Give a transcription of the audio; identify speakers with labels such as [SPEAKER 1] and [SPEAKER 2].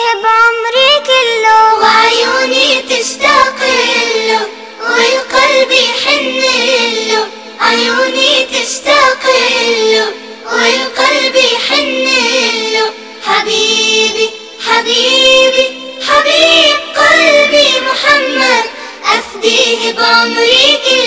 [SPEAKER 1] فيه بعمري كله وعيوني تشتاق له والقلب يحن له عيوني تشتاق له والقلب يحن له حبيبي حبيبي حبيب قلبي محمد. أفديه بعمري كله